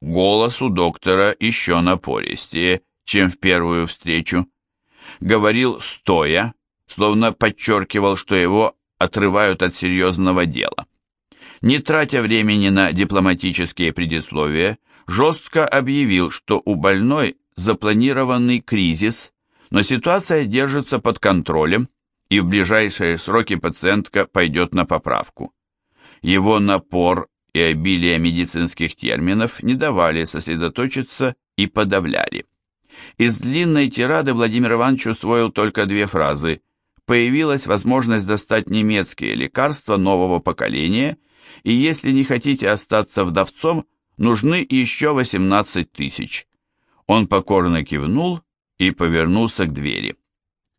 Голос у доктора еще напористее, чем в первую встречу. Говорил стоя, словно подчеркивал, что его отрывают от серьезного дела. Не тратя времени на дипломатические предисловия, жестко объявил, что у больной запланированный кризис, но ситуация держится под контролем, и в ближайшие сроки пациентка пойдет на поправку. Его напор и обилие медицинских терминов не давали сосредоточиться и подавляли. Из длинной тирады Владимир Иванович усвоил только две фразы. Появилась возможность достать немецкие лекарства нового поколения, и если не хотите остаться вдовцом, нужны еще 18 тысяч. Он покорно кивнул и повернулся к двери.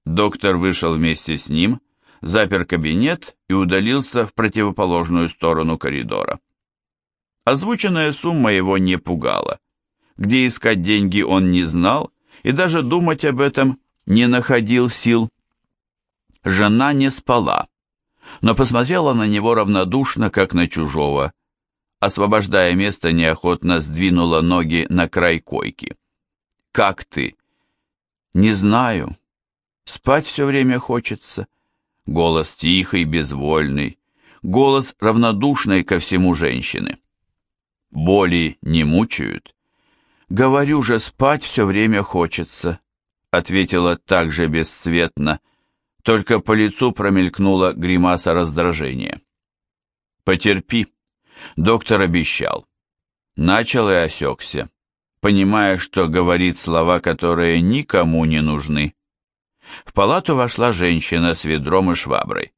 Доктор вышел вместе с ним, запер кабинет и удалился в противоположную сторону коридора. Озвученная сумма его не пугала. Где искать деньги он не знал и даже думать об этом не находил сил. Жена не спала, но посмотрела на него равнодушно, как на чужого. Освобождая место, неохотно сдвинула ноги на край койки. «Как ты?» «Не знаю. Спать все время хочется». Голос тихий, безвольный. Голос равнодушной ко всему женщины. Боли не мучают? Говорю же, спать все время хочется, ответила также бесцветно, только по лицу промелькнула гримаса раздражения. Потерпи, доктор обещал. Начал и осекся понимая, что говорит слова, которые никому не нужны. В палату вошла женщина с ведром и шваброй.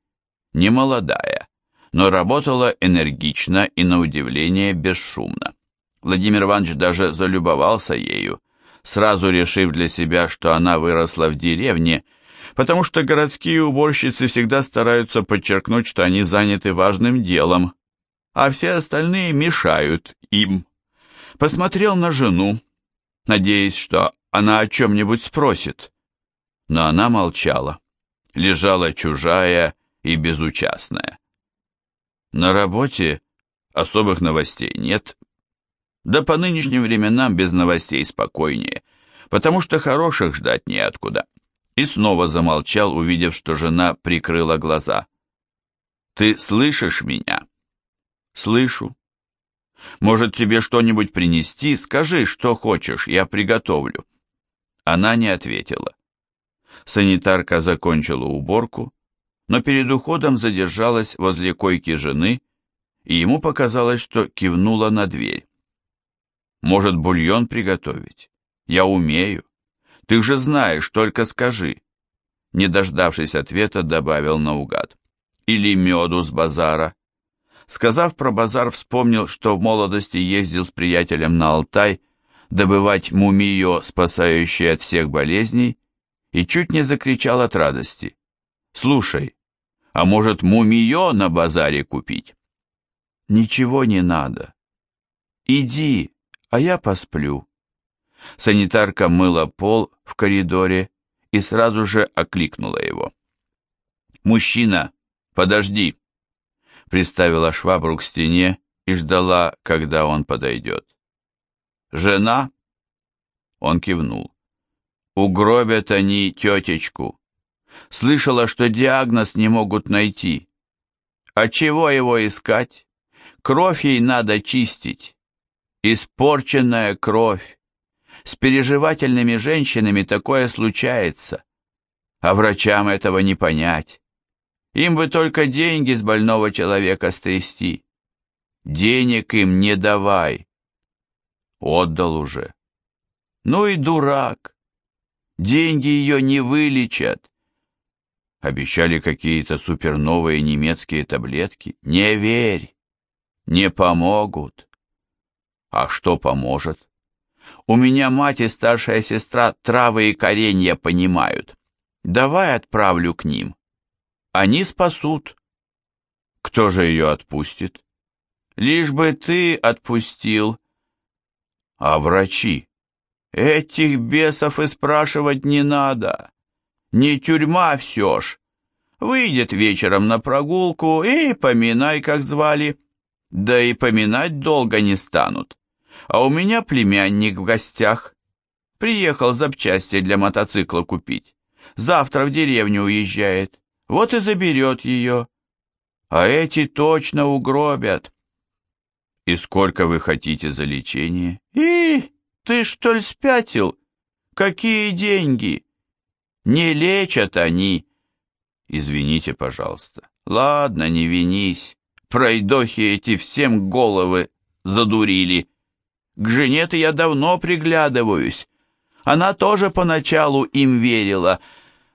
Немолодая, но работала энергично и, на удивление, бесшумно. Владимир Иванович даже залюбовался ею, сразу решив для себя, что она выросла в деревне, потому что городские уборщицы всегда стараются подчеркнуть, что они заняты важным делом, а все остальные мешают им посмотрел на жену, надеясь, что она о чем-нибудь спросит. Но она молчала, лежала чужая и безучастная. На работе особых новостей нет. Да по нынешним временам без новостей спокойнее, потому что хороших ждать неоткуда. И снова замолчал, увидев, что жена прикрыла глаза. «Ты слышишь меня?» «Слышу», может, тебе что-нибудь принести? Скажи, что хочешь, я приготовлю». Она не ответила. Санитарка закончила уборку, но перед уходом задержалась возле койки жены, и ему показалось, что кивнула на дверь. «Может, бульон приготовить? Я умею. Ты же знаешь, только скажи». Не дождавшись ответа, добавил наугад. «Или меду с базара». Сказав про базар, вспомнил, что в молодости ездил с приятелем на Алтай добывать мумиё, спасающее от всех болезней, и чуть не закричал от радости. «Слушай, а может мумиё на базаре купить?» «Ничего не надо. Иди, а я посплю». Санитарка мыла пол в коридоре и сразу же окликнула его. «Мужчина, подожди!» приставила швабру к стене и ждала, когда он подойдет. «Жена?» Он кивнул. «Угробят они тетечку. Слышала, что диагноз не могут найти. А чего его искать? Кровь ей надо чистить. Испорченная кровь. С переживательными женщинами такое случается. А врачам этого не понять. Им бы только деньги с больного человека стрясти. Денег им не давай. Отдал уже. Ну и дурак. Деньги ее не вылечат. Обещали какие-то суперновые немецкие таблетки. Не верь. Не помогут. А что поможет? У меня мать и старшая сестра травы и коренья понимают. Давай отправлю к ним. Они спасут. Кто же ее отпустит? Лишь бы ты отпустил. А врачи? Этих бесов и спрашивать не надо. Не тюрьма все ж. Выйдет вечером на прогулку и поминай, как звали. Да и поминать долго не станут. А у меня племянник в гостях. Приехал запчасти для мотоцикла купить. Завтра в деревню уезжает. Вот и заберет ее. А эти точно угробят. И сколько вы хотите за лечение? И, ты что ли спятил? Какие деньги? Не лечат они. Извините, пожалуйста. Ладно, не винись. Пройдохи эти всем головы задурили. К жене-то я давно приглядываюсь. Она тоже поначалу им верила,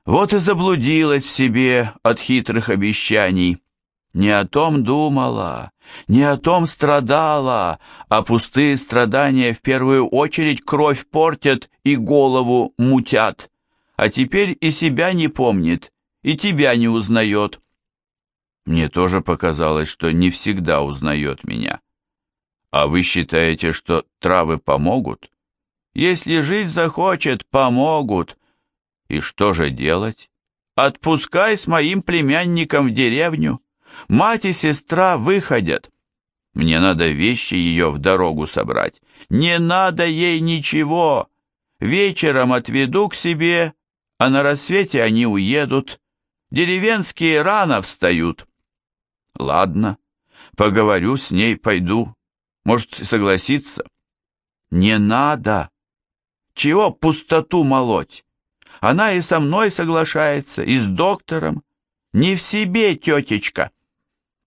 вот и заблудилась себе от хитрых обещаний. Не о том думала, не о том страдала, а пустые страдания в первую очередь кровь портят и голову мутят. А теперь и себя не помнит, и тебя не узнает. Мне тоже показалось, что не всегда узнает меня. А вы считаете, что травы помогут? Если жить захочет, помогут. И что же делать? Отпускай с моим племянником в деревню. Мать и сестра выходят. Мне надо вещи ее в дорогу собрать. Не надо ей ничего. Вечером отведу к себе, а на рассвете они уедут. Деревенские рано встают. Ладно, поговорю с ней, пойду. Может, согласится? Не надо. Чего пустоту молоть? Она и со мной соглашается, и с доктором. Не в себе, тетечка.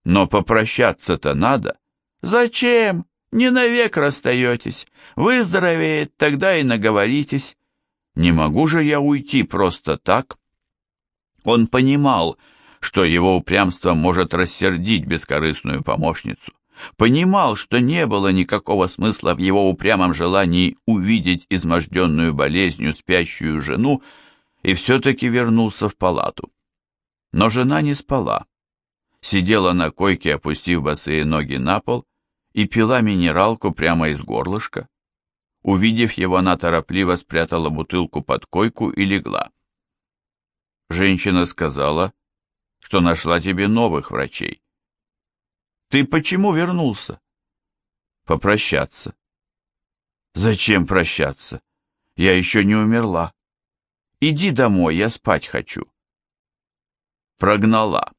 Но попрощаться-то надо. Зачем? Не навек расстаетесь. Выздоровеет, тогда и наговоритесь. Не могу же я уйти просто так. Он понимал, что его упрямство может рассердить бескорыстную помощницу. Понимал, что не было никакого смысла в его упрямом желании увидеть изможденную болезнью спящую жену, и все-таки вернулся в палату. Но жена не спала. Сидела на койке, опустив босые ноги на пол, и пила минералку прямо из горлышка. Увидев его, она торопливо спрятала бутылку под койку и легла. Женщина сказала, что нашла тебе новых врачей. Ты почему вернулся? Попрощаться. Зачем прощаться? Я еще не умерла. Иди домой, я спать хочу. Прогнала.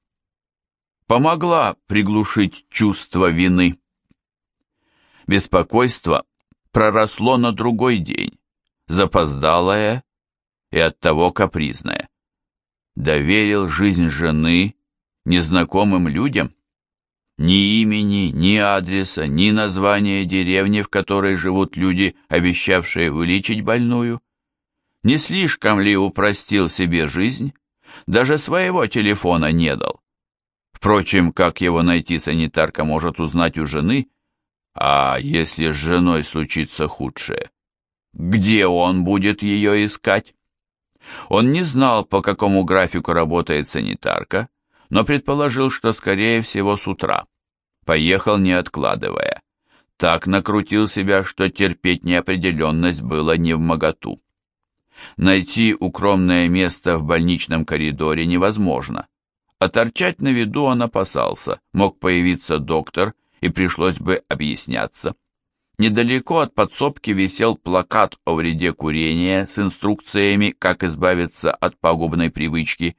Помогла приглушить чувство вины. Беспокойство проросло на другой день, запоздалое и оттого капризное. Доверил жизнь жены незнакомым людям. Ни имени, ни адреса, ни названия деревни, в которой живут люди, обещавшие вылечить больную. Не слишком ли упростил себе жизнь? Даже своего телефона не дал. Впрочем, как его найти санитарка может узнать у жены, а если с женой случится худшее? Где он будет ее искать? Он не знал, по какому графику работает санитарка, но предположил, что скорее всего с утра. Поехал не откладывая. Так накрутил себя, что терпеть неопределенность было не в моготу. Найти укромное место в больничном коридоре невозможно. А торчать на виду он опасался, мог появиться доктор, и пришлось бы объясняться. Недалеко от подсобки висел плакат о вреде курения с инструкциями, как избавиться от пагубной привычки.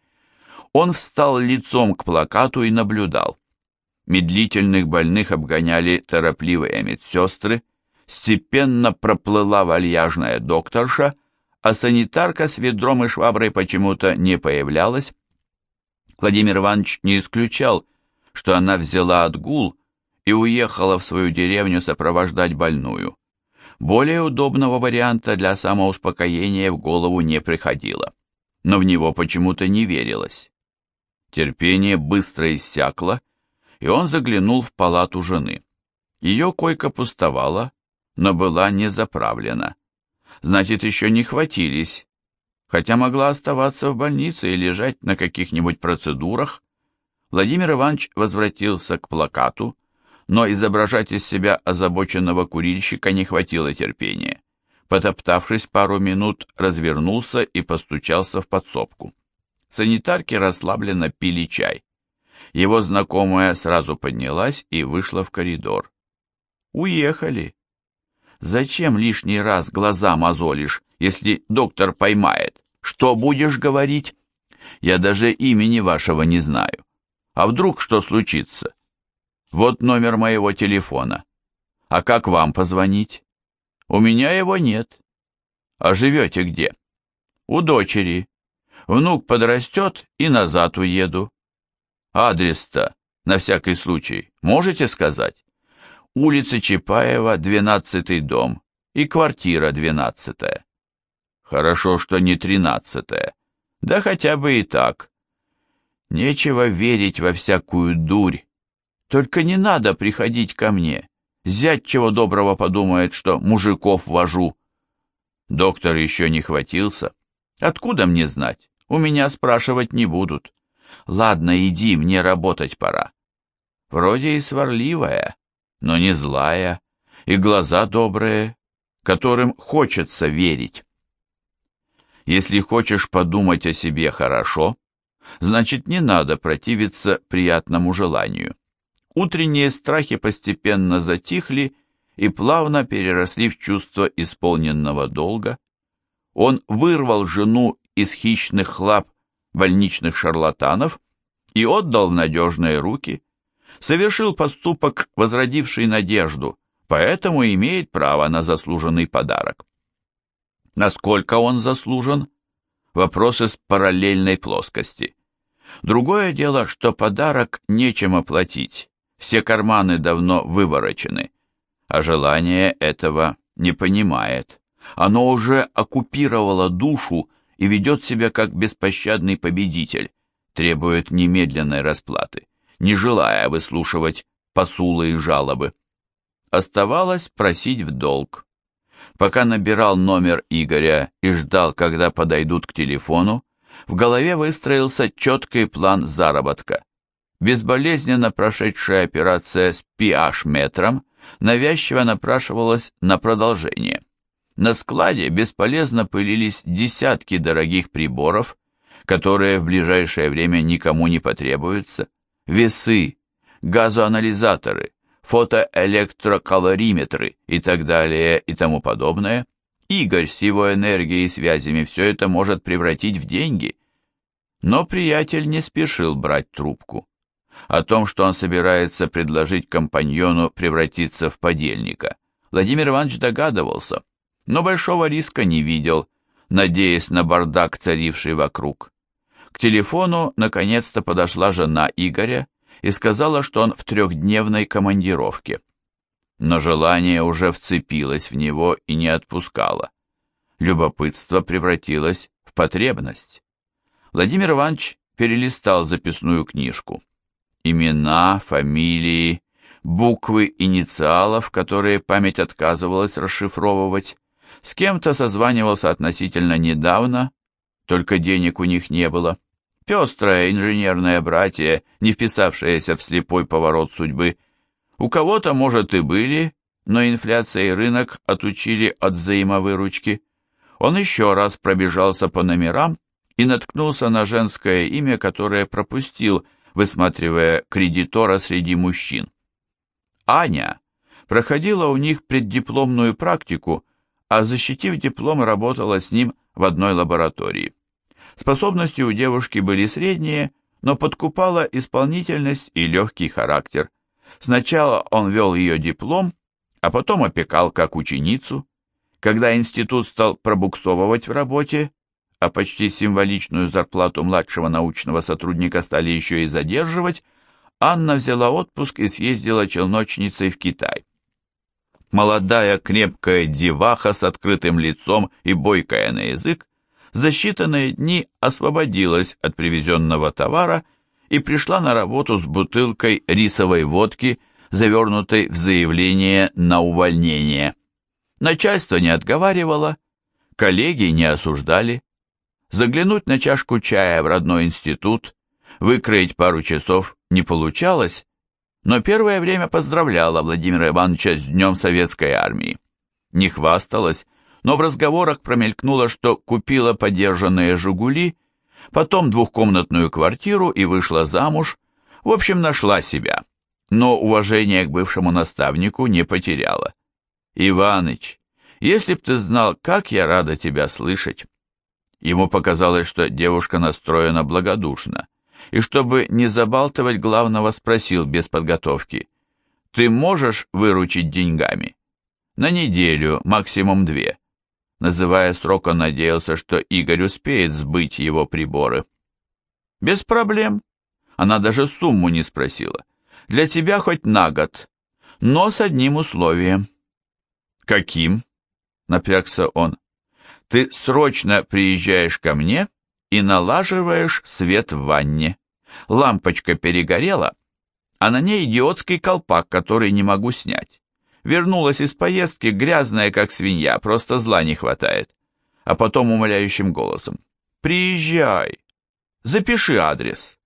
Он встал лицом к плакату и наблюдал. Медлительных больных обгоняли торопливые медсестры, степенно проплыла вальяжная докторша, а санитарка с ведром и шваброй почему-то не появлялась. Владимир Иванович не исключал, что она взяла отгул и уехала в свою деревню сопровождать больную. Более удобного варианта для самоуспокоения в голову не приходило, но в него почему-то не верилось. Терпение быстро иссякло, и он заглянул в палату жены. Ее койка пустовала, но была не заправлена. Значит, еще не хватились, хотя могла оставаться в больнице и лежать на каких-нибудь процедурах. Владимир Иванович возвратился к плакату, но изображать из себя озабоченного курильщика не хватило терпения. Потоптавшись пару минут, развернулся и постучался в подсобку. Санитарки расслабленно пили чай. Его знакомая сразу поднялась и вышла в коридор. «Уехали!» Зачем лишний раз глаза мозолишь, если доктор поймает? Что будешь говорить? Я даже имени вашего не знаю. А вдруг что случится? Вот номер моего телефона. А как вам позвонить? У меня его нет. А живете где? У дочери. Внук подрастет и назад уеду. Адрес-то, на всякий случай, можете сказать? Улица Чапаева, двенадцатый дом, и квартира двенадцатая. Хорошо, что не тринадцатая. Да хотя бы и так. Нечего верить во всякую дурь. Только не надо приходить ко мне. Зять чего доброго подумает, что мужиков вожу. Доктор еще не хватился. Откуда мне знать? У меня спрашивать не будут. Ладно, иди, мне работать пора. Вроде и сварливая, но не злая, и глаза добрые, которым хочется верить. Если хочешь подумать о себе хорошо, значит не надо противиться приятному желанию. Утренние страхи постепенно затихли и плавно переросли в чувство исполненного долга. Он вырвал жену из хищных лап больничных шарлатанов и отдал надежные руки, совершил поступок, возродивший надежду, поэтому имеет право на заслуженный подарок. Насколько он заслужен? Вопрос из параллельной плоскости. Другое дело, что подарок нечем оплатить, все карманы давно выворочены, а желание этого не понимает. Оно уже оккупировало душу и ведет себя как беспощадный победитель, требует немедленной расплаты, не желая выслушивать посулы и жалобы. Оставалось просить в долг. Пока набирал номер Игоря и ждал, когда подойдут к телефону, в голове выстроился четкий план заработка. Безболезненно прошедшая операция с PH-метром навязчиво напрашивалась на продолжение. На складе бесполезно пылились десятки дорогих приборов, которые в ближайшее время никому не потребуются, весы, газоанализаторы, фотоэлектрокалориметры и так далее и тому подобное. Игорь с его энергией и связями все это может превратить в деньги. Но приятель не спешил брать трубку. О том, что он собирается предложить компаньону превратиться в подельника, Владимир Иванович догадывался, но большого риска не видел, надеясь на бардак, царивший вокруг. К телефону наконец-то подошла жена Игоря и сказала, что он в трехдневной командировке. Но желание уже вцепилось в него и не отпускало. Любопытство превратилось в потребность. Владимир Иванович перелистал записную книжку. Имена, фамилии, буквы инициалов, которые память отказывалась расшифровывать. С кем-то созванивался относительно недавно, только денег у них не было. Пестрое инженерное братье, не вписавшееся в слепой поворот судьбы. У кого-то, может, и были, но инфляция и рынок отучили от взаимовыручки. Он еще раз пробежался по номерам и наткнулся на женское имя, которое пропустил, высматривая кредитора среди мужчин. Аня проходила у них преддипломную практику, а защитив диплом, работала с ним в одной лаборатории. Способности у девушки были средние, но подкупала исполнительность и легкий характер. Сначала он вел ее диплом, а потом опекал как ученицу. Когда институт стал пробуксовывать в работе, а почти символичную зарплату младшего научного сотрудника стали еще и задерживать, Анна взяла отпуск и съездила челночницей в Китай. Молодая крепкая деваха с открытым лицом и бойкая на язык за считанные дни освободилась от привезенного товара и пришла на работу с бутылкой рисовой водки, завернутой в заявление на увольнение. Начальство не отговаривало, коллеги не осуждали. Заглянуть на чашку чая в родной институт, выкроить пару часов не получалось, но первое время поздравляла Владимира Ивановича с Днем Советской Армии. Не хвасталась, но в разговорах промелькнуло, что купила подержанные «Жигули», потом двухкомнатную квартиру и вышла замуж, в общем, нашла себя, но уважение к бывшему наставнику не потеряла. Иваныч, если б ты знал, как я рада тебя слышать. Ему показалось, что девушка настроена благодушно, и чтобы не забалтывать главного, спросил без подготовки. «Ты можешь выручить деньгами?» «На неделю, максимум две». Называя срок, он надеялся, что Игорь успеет сбыть его приборы. «Без проблем». Она даже сумму не спросила. «Для тебя хоть на год, но с одним условием». «Каким?» — напрягся он. «Ты срочно приезжаешь ко мне и налаживаешь свет в ванне. Лампочка перегорела, а на ней идиотский колпак, который не могу снять. Вернулась из поездки, грязная, как свинья, просто зла не хватает. А потом умоляющим голосом. «Приезжай! Запиши адрес!»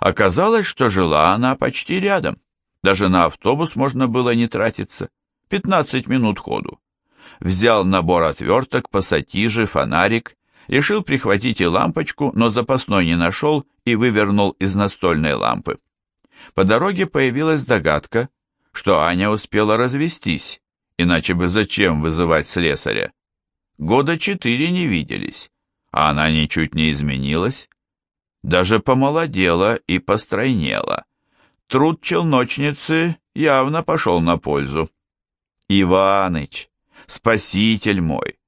Оказалось, что жила она почти рядом. Даже на автобус можно было не тратиться. 15 минут ходу. Взял набор отверток, пассатижи, фонарик, решил прихватить и лампочку, но запасной не нашел и вывернул из настольной лампы. По дороге появилась догадка, что Аня успела развестись, иначе бы зачем вызывать слесаря? Года четыре не виделись, а она ничуть не изменилась. Даже помолодела и постройнела. Труд челночницы явно пошел на пользу. «Иваныч, спаситель мой!»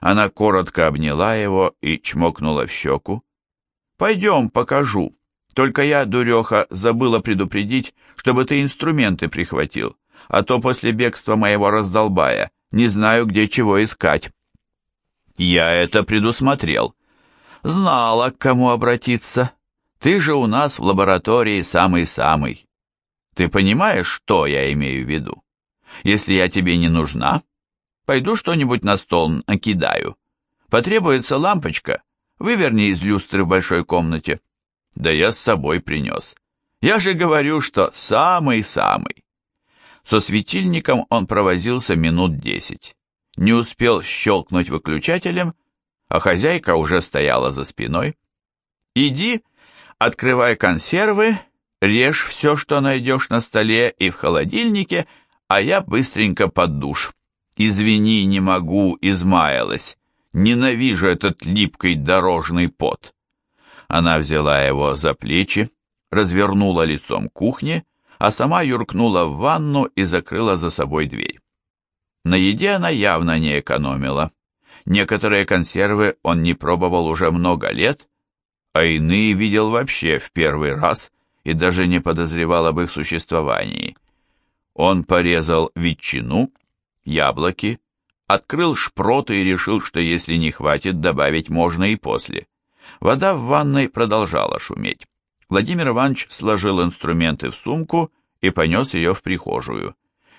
Она коротко обняла его и чмокнула в щеку. «Пойдем, покажу. Только я, дуреха, забыла предупредить, чтобы ты инструменты прихватил, а то после бегства моего раздолбая не знаю, где чего искать». «Я это предусмотрел. Знала, к кому обратиться. Ты же у нас в лаборатории самый-самый. Ты понимаешь, что я имею в виду? Если я тебе не нужна, пойду что-нибудь на стол накидаю. Потребуется лампочка, выверни из люстры в большой комнате. Да я с собой принес. Я же говорю, что самый-самый. Со светильником он провозился минут десять. Не успел щелкнуть выключателем, а хозяйка уже стояла за спиной. «Иди, открывай консервы, режь все, что найдешь на столе и в холодильнике, а я быстренько под душ. Извини, не могу, измаялась. Ненавижу этот липкий дорожный пот». Она взяла его за плечи, развернула лицом к кухне, а сама юркнула в ванну и закрыла за собой дверь. На еде она явно не экономила. Некоторые консервы он не пробовал уже много лет, а иные видел вообще в первый раз и даже не подозревал об их существовании. Он порезал ветчину, яблоки, открыл шпроты и решил, что если не хватит, добавить можно и после. Вода в ванной продолжала шуметь. Владимир Иванович сложил инструменты в сумку и понес ее в прихожую.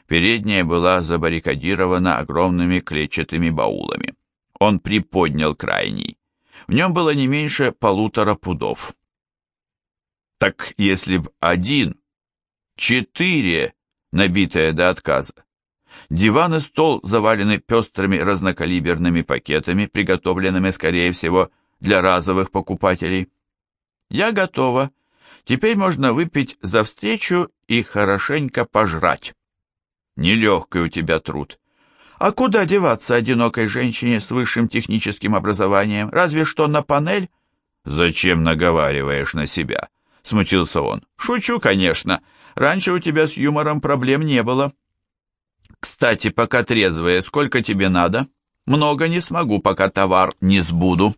Передняя была забаррикадирована огромными клетчатыми баулами. Он приподнял крайний. В нем было не меньше полутора пудов. Так если б один, четыре, набитые до отказа. Диван и стол завалены пестрыми разнокалиберными пакетами, приготовленными, скорее всего, для разовых покупателей. Я готова. Теперь можно выпить за встречу и хорошенько пожрать. Нелегкий у тебя труд. А куда деваться одинокой женщине с высшим техническим образованием? Разве что на панель? Зачем наговариваешь на себя? Смутился он. Шучу, конечно. Раньше у тебя с юмором проблем не было. Кстати, пока трезвая, сколько тебе надо? Много не смогу, пока товар не сбуду.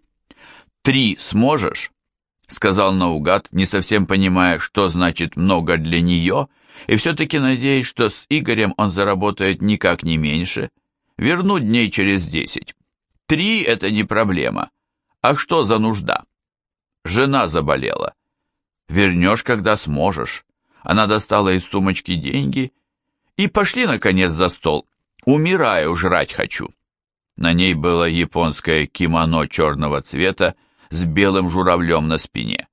«Три сможешь?» — сказал наугад, не совсем понимая, что значит «много для нее», и все-таки надеясь, что с Игорем он заработает никак не меньше, верну дней через десять. Три — это не проблема. А что за нужда? Жена заболела. Вернешь, когда сможешь. Она достала из сумочки деньги и пошли, наконец, за стол. Умираю, жрать хочу. На ней было японское кимоно черного цвета с белым журавлем на спине.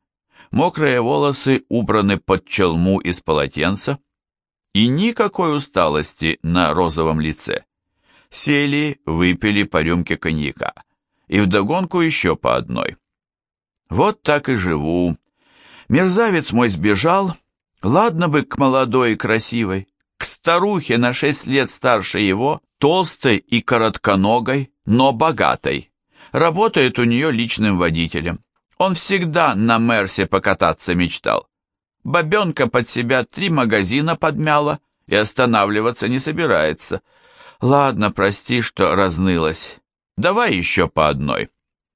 Мокрые волосы убраны под челму из полотенца, и никакой усталости на розовом лице. Сели, выпили по рюмке коньяка, и вдогонку еще по одной. Вот так и живу. Мерзавец мой сбежал, ладно бы к молодой и красивой, к старухе на шесть лет старше его, Толстой и коротконогой, но богатой. Работает у нее личным водителем. Он всегда на Мерсе покататься мечтал. Бабенка под себя три магазина подмяла и останавливаться не собирается. Ладно, прости, что разнылась. Давай еще по одной.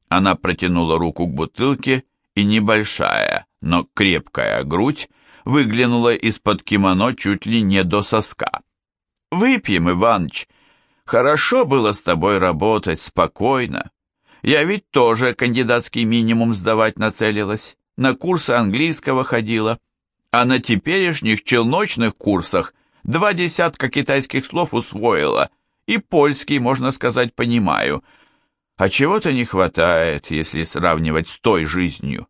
Она протянула руку к бутылке, и небольшая, но крепкая грудь выглянула из-под кимоно чуть ли не до соска. «Выпьем, Иваныч. Хорошо было с тобой работать, спокойно. Я ведь тоже кандидатский минимум сдавать нацелилась, на курсы английского ходила, а на теперешних челночных курсах два десятка китайских слов усвоила, и польский, можно сказать, понимаю. А чего-то не хватает, если сравнивать с той жизнью.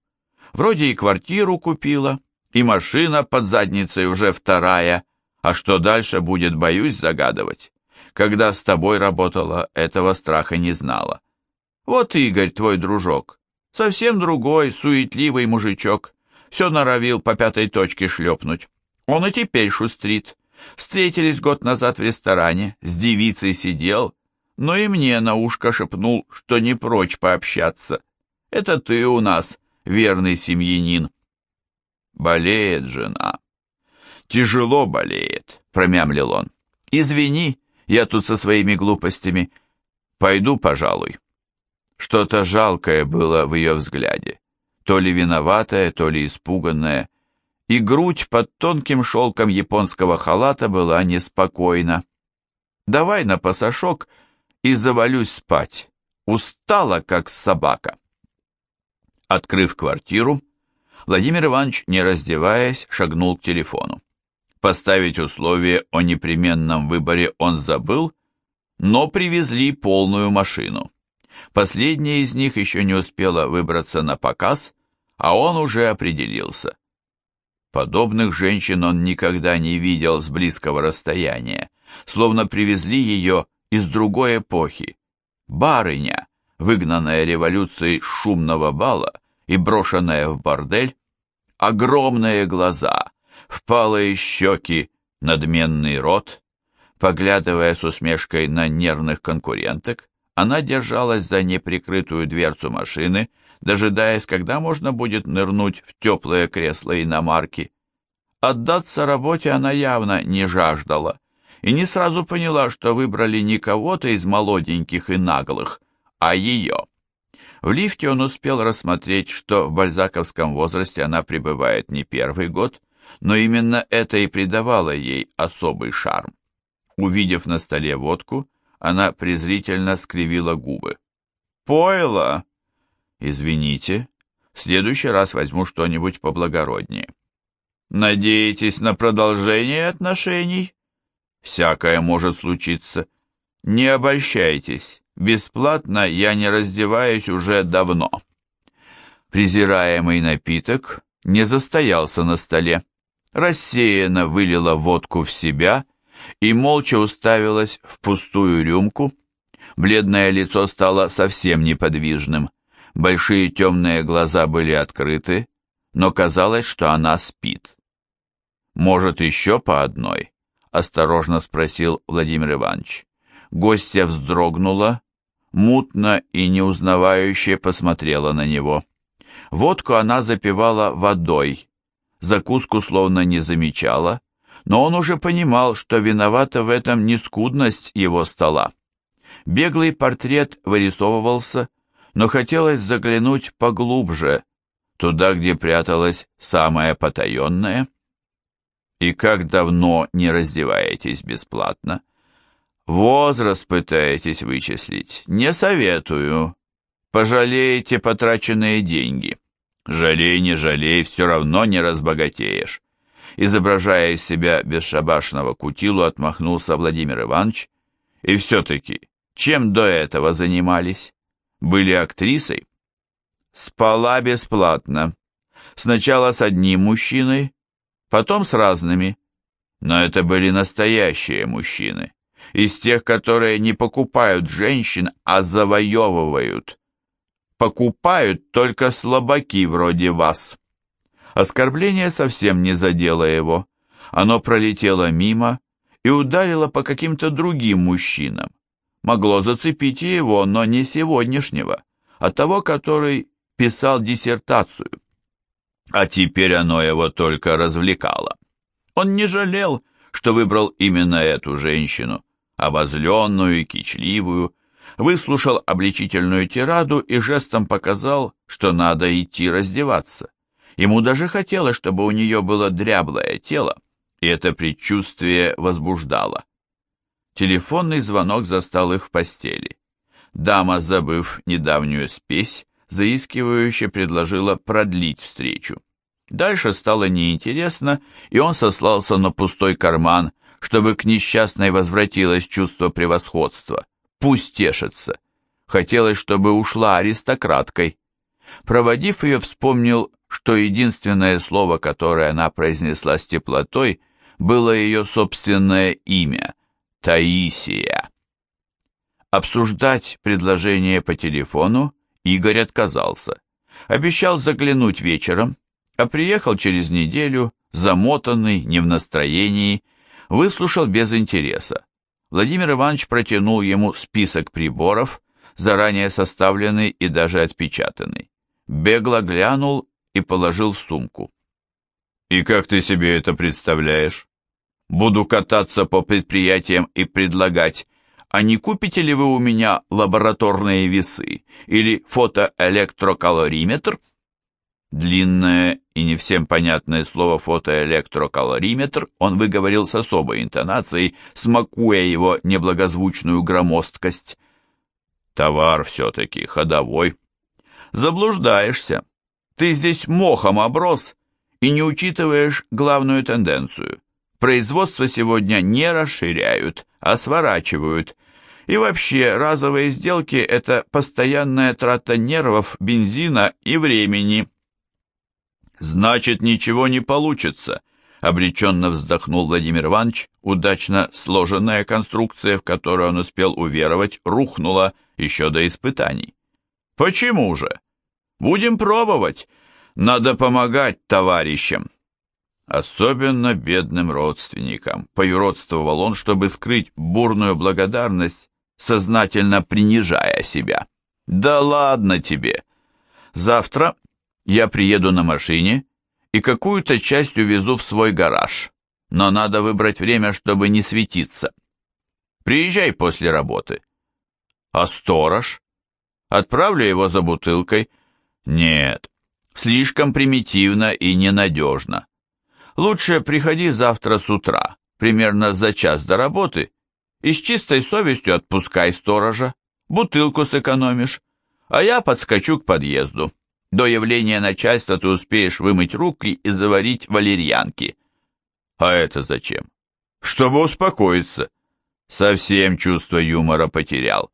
Вроде и квартиру купила, и машина под задницей уже вторая, а что дальше будет, боюсь загадывать. Когда с тобой работала, этого страха не знала. Вот Игорь, твой дружок, совсем другой, суетливый мужичок, все норовил по пятой точке шлепнуть. Он и теперь шустрит. Встретились год назад в ресторане, с девицей сидел, но и мне на ушко шепнул, что не прочь пообщаться. Это ты у нас, верный семьянин. Болеет жена. Тяжело болеет, промямлил он. Извини, я тут со своими глупостями. Пойду, пожалуй. Что-то жалкое было в ее взгляде, то ли виноватое, то ли испуганное, и грудь под тонким шелком японского халата была неспокойна. «Давай на пасашок и завалюсь спать. Устала, как собака». Открыв квартиру, Владимир Иванович, не раздеваясь, шагнул к телефону. Поставить условие о непременном выборе он забыл, но привезли полную машину. Последняя из них еще не успела выбраться на показ, а он уже определился. Подобных женщин он никогда не видел с близкого расстояния, словно привезли ее из другой эпохи. Барыня, выгнанная революцией шумного бала и брошенная в бордель, огромные глаза, впалые щеки, надменный рот. Поглядывая с усмешкой на нервных конкуренток, она держалась за неприкрытую дверцу машины, дожидаясь, когда можно будет нырнуть в теплое кресло иномарки. Отдаться работе она явно не жаждала и не сразу поняла, что выбрали не кого-то из молоденьких и наглых, а ее. В лифте он успел рассмотреть, что в бальзаковском возрасте она пребывает не первый год, но именно это и придавало ей особый шарм. Увидев на столе водку, она презрительно скривила губы. «Пойло!» «Извините, в следующий раз возьму что-нибудь поблагороднее». «Надеетесь на продолжение отношений?» «Всякое может случиться. Не обольщайтесь, бесплатно я не раздеваюсь уже давно». Презираемый напиток не застоялся на столе рассеянно вылила водку в себя и молча уставилась в пустую рюмку. Бледное лицо стало совсем неподвижным. Большие темные глаза были открыты, но казалось, что она спит. «Может, еще по одной?» — осторожно спросил Владимир Иванович. Гостья вздрогнула, мутно и неузнавающе посмотрела на него. Водку она запивала водой, закуску словно не замечала, но он уже понимал, что виновата в этом не скудность его стола. Беглый портрет вырисовывался, но хотелось заглянуть поглубже, туда, где пряталось самое потаенное. И как давно не раздеваетесь бесплатно? Возраст пытаетесь вычислить? Не советую. Пожалеете потраченные деньги. Жалей, не жалей, все равно не разбогатеешь. Изображая из себя бесшабашного кутилу, отмахнулся Владимир Иванович. И все-таки, чем до этого занимались? Были актрисой? Спала бесплатно. Сначала с одним мужчиной, потом с разными. Но это были настоящие мужчины. Из тех, которые не покупают женщин, а завоевывают покупают только слабаки вроде вас». Оскорбление совсем не задело его. Оно пролетело мимо, и ударило по каким-то другим мужчинам. Могло зацепить и его, но не сегодняшнего, а того, который писал диссертацию. А теперь оно его только развлекало. Он не жалел, что выбрал именно эту женщину, обозленную и кичливую, выслушал обличительную тираду и жестом показал, что надо идти раздеваться. Ему даже хотелось, чтобы у нее было дряблое тело, и это предчувствие возбуждало. Телефонный звонок застал их в постели. Дама, забыв недавнюю спесь, заискивающе предложила продлить встречу. Дальше стало неинтересно, и он сослался на пустой карман, чтобы к несчастной возвратилось чувство превосходства. Пусть тешится. Хотелось, чтобы ушла аристократкой. Проводив ее, вспомнил, что единственное слово, которое она произнесла с теплотой, было ее собственное имя — Таисия. Обсуждать предложение по телефону Игорь отказался. Обещал заглянуть вечером, а приехал через неделю, замотанный, не в настроении, выслушал без интереса. Владимир Иванович протянул ему список приборов, заранее составленный и даже отпечатанный. Бегло глянул и положил в сумку. «И как ты себе это представляешь? Буду кататься по предприятиям и предлагать, а не купите ли вы у меня лабораторные весы или фотоэлектрокалориметр?» Длинное и не всем понятное слово фотоэлектрокалориметр он выговорил с особой интонацией, смакуя его неблагозвучную громоздкость. «Товар все-таки ходовой». «Заблуждаешься. Ты здесь мохом оброс и не учитываешь главную тенденцию. Производство сегодня не расширяют, а сворачивают. И вообще, разовые сделки – это постоянная трата нервов, бензина и времени». «Значит, ничего не получится», — обреченно вздохнул Владимир Иванович. Удачно сложенная конструкция, в которую он успел уверовать, рухнула еще до испытаний. «Почему же? Будем пробовать. Надо помогать товарищам». Особенно бедным родственникам, поюродствовал он, чтобы скрыть бурную благодарность, сознательно принижая себя. «Да ладно тебе! Завтра я приеду на машине и какую-то часть увезу в свой гараж, но надо выбрать время, чтобы не светиться. Приезжай после работы. А сторож? Отправлю его за бутылкой? Нет, слишком примитивно и ненадежно. Лучше приходи завтра с утра, примерно за час до работы, и с чистой совестью отпускай сторожа, бутылку сэкономишь, а я подскочу к подъезду. До явления начальства ты успеешь вымыть руки и заварить валерьянки. А это зачем? Чтобы успокоиться. Совсем чувство юмора потерял.